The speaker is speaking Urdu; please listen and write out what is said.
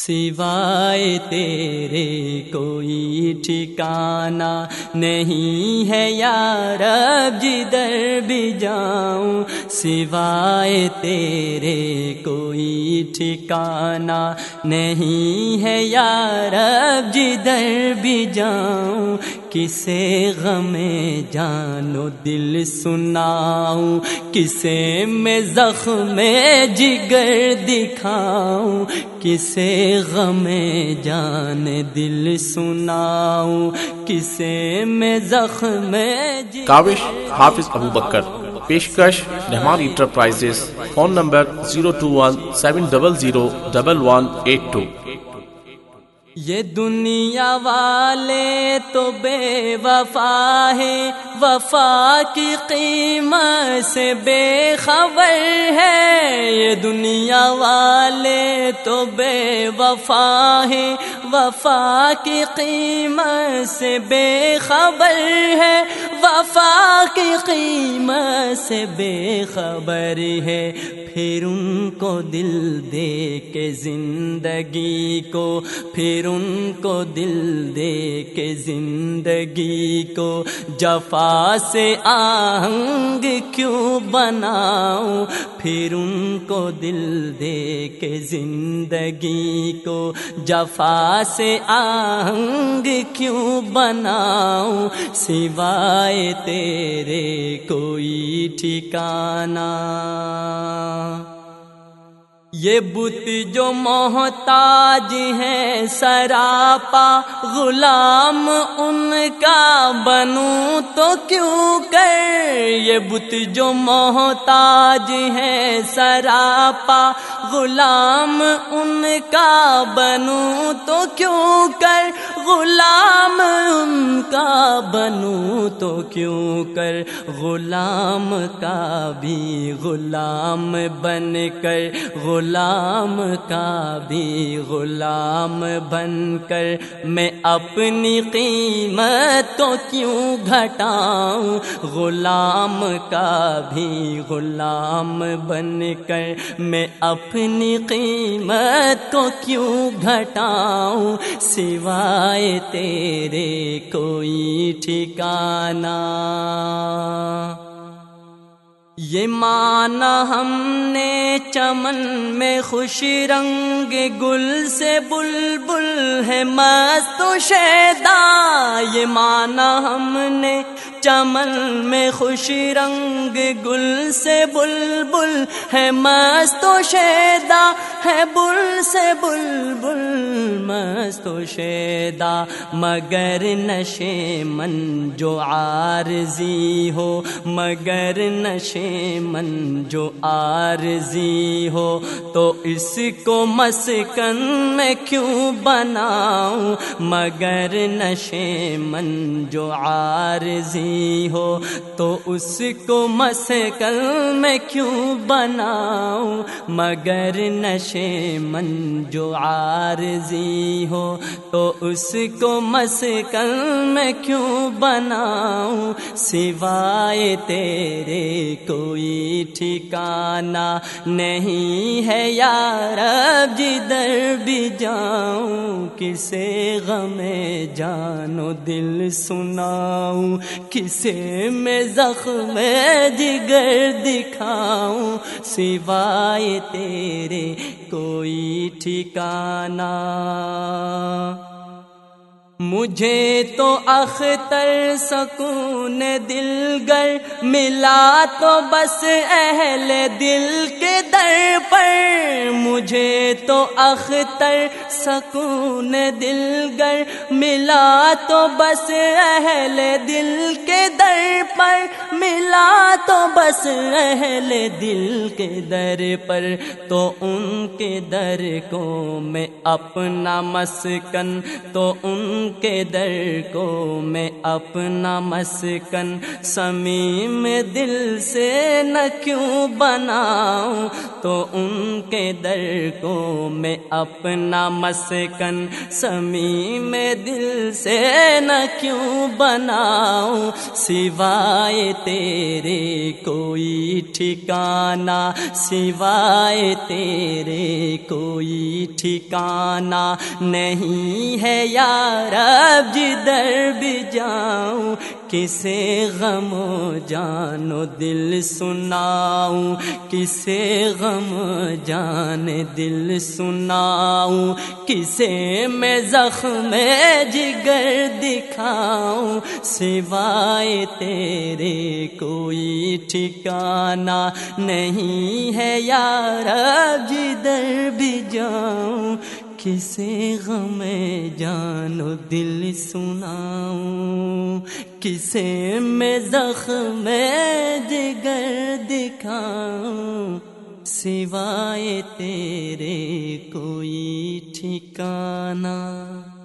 سوائے تیرے کوئی ٹھکانا نہیں ہے یار اب جدھر بھی جاؤں سوائے تیرے کوئی ٹھکانا نہیں ہے یار اب جدھر بھی جاؤں کسے غم جانو دل سناؤں، کسے میں زخم جگر دکھاؤں، کسے غم جان دل سناؤں، کسے میں زخم کاوش حافظ ابو بکر، پیشکش Rahman enterprises, phone number zero two one seven double zero double one eight two. یہ دنیا والے تو بے وفا ہے وفا کی قیمت سے بے خبر ہے۔ یہ دنیا والے تو بے وفا ہے وفا کی قیمت سے بے خبر ہے۔ وفا کی قیمت سے بے خبر ہے۔ پھر ان کو دل دے کے زندگی کو، پھر ان کو دل دے کے زندگی کو۔ جفا سے آہنگ کیوں بناؤں؟ پھر ان کو دل دے کے زندگی کو جفا سے آہنگ کیوں بناؤں؟ سوائے تیرے کوئی ٹھکانہ۔ یہ بت جو محتاج ہے سراپا غلام ان کا بنوں تو کیوں کر؟ یہ بت جو محتاج ہے سراپا غلام ان کا بنوں تو کیوں کر؟ غلام ان کا بنوں تو کیوں کر؟ غلام کا بھی غلام بن کر۔ غلام کا بھی غلام بن کر۔ میں اپنی قیمت تو کیوں گھٹاؤں؟ غلام کا بھی غلام بن کر۔ میں اپنی قیمت کو کیوں گھٹاؤں؟ سوائے تیرے کوئی ٹھکانہ۔ یہ مانا ہم نے چمن میں خوش رنگ، گل سے بل بل ہے مست شیدا یہ مانا ہم نے چمن میں خوش رنگ گل سے بل بل ہے مست و شیدا ہے بل سے بل بل مست شیدا مگر نشے من جو عارضی ہو، مگر نشے من جو آرزی ہو۔ تو اس کو مسکن میں کیوں بناؤں؟ مگر نشے من جو آرزی ہو، تو اس کو مسکن میں کیوں بناؤں؟ مگر نشے من جو آرزی ہو، تو اس کو مسکن میں کیوں بناؤں؟ سوائے تیرے کوئی ٹھکانا نہیں ہے یار جدھر بھی جاؤں کسے غم جانو دل سناؤں، کسے میں زخم جگر دکھاؤں، سوائے تیرے کوئی ٹھکانا مجھے تو اختر سکون دل گر ملا تو بس اہل دل کے در پر مجھے تو اختر سکون دل گر ملا تو بس اہل دل کے در پر ملا تو بس اہل دل کے در پر تو ان کے در کو میں اپنا مسکن تو ان کے در کو میں اپنا مسکن سمیم دل سے نہ کیوں بناؤں تو ان کے در کو میں اپنا مسکن سمی میں دل سے نہ کیوں بناؤں؟ سوائے تیرے کوئی ٹھکانا سوائے تیرے کوئی ٹھکانا نہیں ہے یار، اب جدھر بھی جاؤں کسے غم جانو دل سناؤں، کسے غم جان دل سناؤں، کسے میں زخم جگر دکھاؤں، سوائے تیرے کوئی ٹھکانا نہیں ہے یار جدھر بھی جاؤں کسے غم جانو دل سناؤں؟ کسے میں زخم جگر دکھاؤں؟ سوائے تیرے کوئی ٹھکانہ۔